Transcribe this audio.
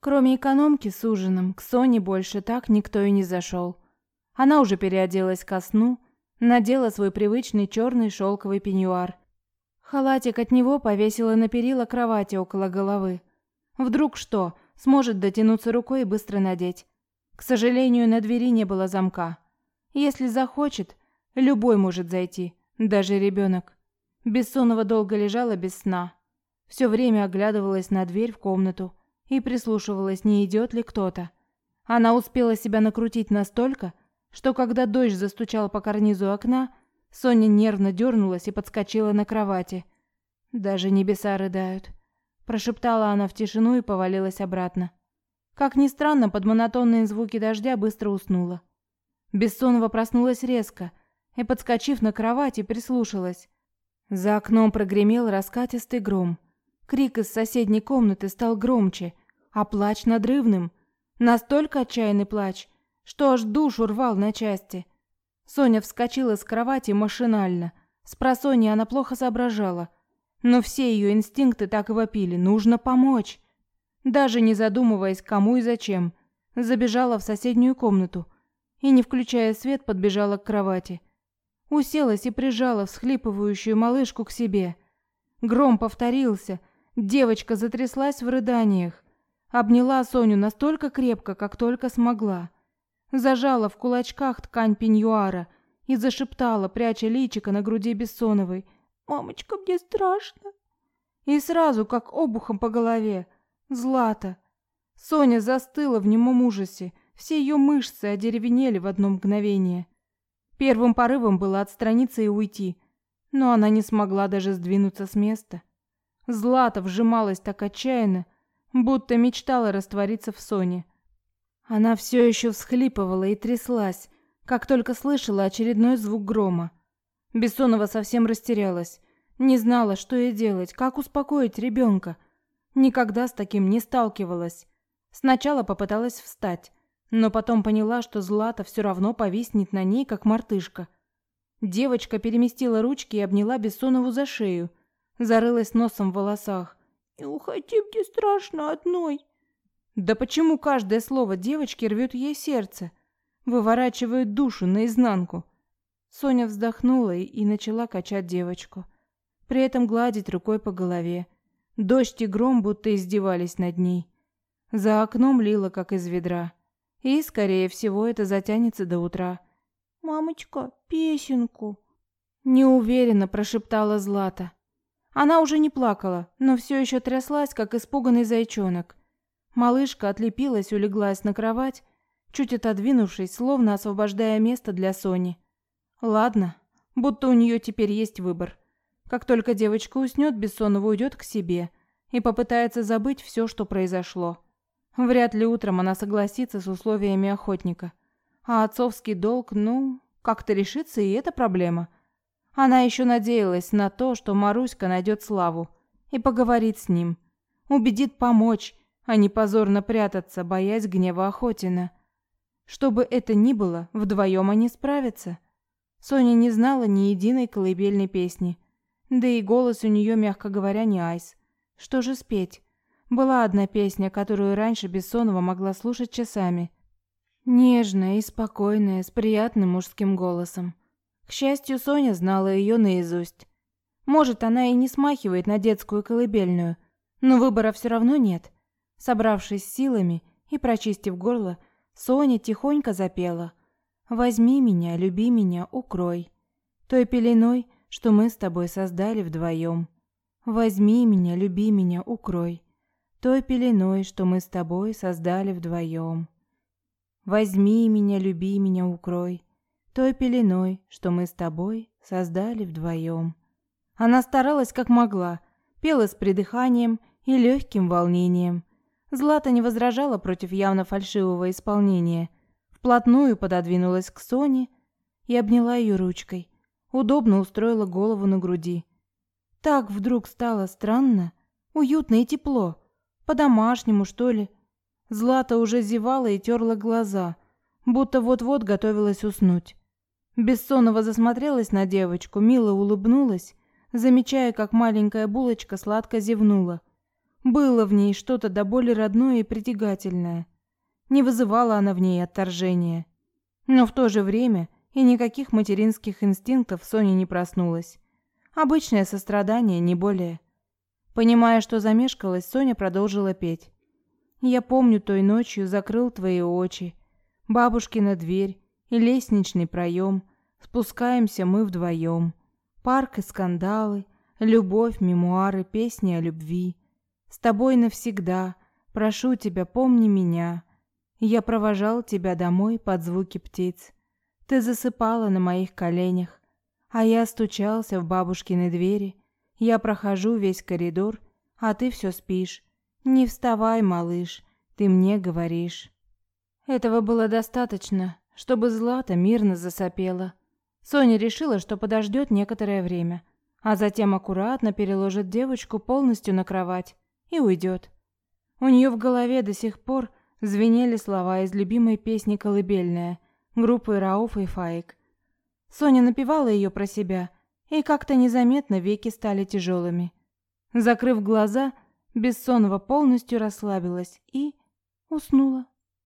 Кроме экономки с ужином, к Соне больше так никто и не зашел. Она уже переоделась ко сну, надела свой привычный черный шелковый пеньюар. Халатик от него повесила на перила кровати около головы. Вдруг что, сможет дотянуться рукой и быстро надеть. К сожалению, на двери не было замка. Если захочет, любой может зайти, даже ребенок. Бессонова долго лежала без сна. Все время оглядывалась на дверь в комнату и прислушивалась, не идет ли кто-то. Она успела себя накрутить настолько, что когда дождь застучал по карнизу окна, Соня нервно дернулась и подскочила на кровати. «Даже небеса рыдают», – прошептала она в тишину и повалилась обратно. Как ни странно, под монотонные звуки дождя быстро уснула. Бессонова проснулась резко и, подскочив на кровати, прислушалась. За окном прогремел раскатистый гром. Крик из соседней комнаты стал громче, а плач надрывным. Настолько отчаянный плач, что аж душу рвал на части. Соня вскочила с кровати машинально. С просонья она плохо соображала. Но все ее инстинкты так и вопили. Нужно помочь. Даже не задумываясь, кому и зачем, забежала в соседнюю комнату и, не включая свет, подбежала к кровати. Уселась и прижала всхлипывающую малышку к себе. Гром повторился. Девочка затряслась в рыданиях. Обняла Соню настолько крепко, как только смогла зажала в кулачках ткань пеньюара и зашептала, пряча личико на груди Бессоновой. «Мамочка, мне страшно!» И сразу, как обухом по голове, Злата. Соня застыла в немом ужасе, все ее мышцы одеревенели в одно мгновение. Первым порывом было отстраниться и уйти, но она не смогла даже сдвинуться с места. Злата вжималась так отчаянно, будто мечтала раствориться в Соне. Она все еще всхлипывала и тряслась, как только слышала очередной звук грома. Бессонова совсем растерялась, не знала, что ей делать, как успокоить ребенка. Никогда с таким не сталкивалась. Сначала попыталась встать, но потом поняла, что Злата все равно повиснет на ней, как мартышка. Девочка переместила ручки и обняла Бессонову за шею, зарылась носом в волосах. «Не уходи, мне страшно одной», да почему каждое слово девочки рвет ей сердце, выворачивает душу наизнанку? Соня вздохнула и начала качать девочку, при этом гладить рукой по голове. Дождь и гром будто издевались над ней. За окном лило, как из ведра. И, скорее всего, это затянется до утра. «Мамочка, песенку!» Неуверенно прошептала Злата. Она уже не плакала, но все еще тряслась, как испуганный зайчонок. Малышка отлепилась, улеглась на кровать, чуть отодвинувшись, словно освобождая место для Сони. Ладно, будто у нее теперь есть выбор. Как только девочка уснет, Бессонова уйдет к себе и попытается забыть все, что произошло. Вряд ли утром она согласится с условиями охотника. А отцовский долг, ну, как-то решится, и это проблема. Она еще надеялась на то, что Маруська найдет Славу и поговорит с ним. Убедит помочь, а не позорно прятаться, боясь гнева Охотина. Что бы это ни было, вдвоем они справятся. Соня не знала ни единой колыбельной песни. Да и голос у нее, мягко говоря, не айс. Что же спеть? Была одна песня, которую раньше Бессонова могла слушать часами. Нежная и спокойная, с приятным мужским голосом. К счастью, Соня знала ее наизусть. Может, она и не смахивает на детскую колыбельную, но выбора все равно нет. Собравшись силами и прочистив горло, Соня тихонько запела: "Возьми меня, люби меня, укрой той пеленой, что мы с тобой создали вдвоем. Возьми меня, люби меня, укрой той пеленой, что мы с тобой создали вдвоем. Возьми меня, люби меня, укрой той пеленой, что мы с тобой создали вдвоем. Она старалась как могла, пела с придыханием и легким волнением. Злата не возражала против явно фальшивого исполнения. Вплотную пододвинулась к Соне и обняла ее ручкой. Удобно устроила голову на груди. Так вдруг стало странно, уютно и тепло. По-домашнему, что ли. Злата уже зевала и терла глаза, будто вот-вот готовилась уснуть. Бессонова засмотрелась на девочку, мило улыбнулась, замечая, как маленькая булочка сладко зевнула. Было в ней что-то до боли родное и притягательное. Не вызывала она в ней отторжения. Но в то же время и никаких материнских инстинктов Соня не проснулась. Обычное сострадание, не более. Понимая, что замешкалась, Соня продолжила петь. «Я помню, той ночью закрыл твои очи, бабушкина дверь и лестничный проем. Спускаемся мы вдвоем. Парк и скандалы, любовь, мемуары, песни о любви. С тобой навсегда, прошу тебя, помни меня. Я провожал тебя домой под звуки птиц. Ты засыпала на моих коленях, а я стучался в бабушкины двери. Я прохожу весь коридор, а ты все спишь. Не вставай, малыш, ты мне говоришь. Этого было достаточно, чтобы Злата мирно засопела. Соня решила, что подождет некоторое время, а затем аккуратно переложит девочку полностью на кровать и уйдет. У нее в голове до сих пор звенели слова из любимой песни «Колыбельная» группы Рауф и Фаик. Соня напевала ее про себя, и как-то незаметно веки стали тяжелыми. Закрыв глаза, Бессонова полностью расслабилась и уснула.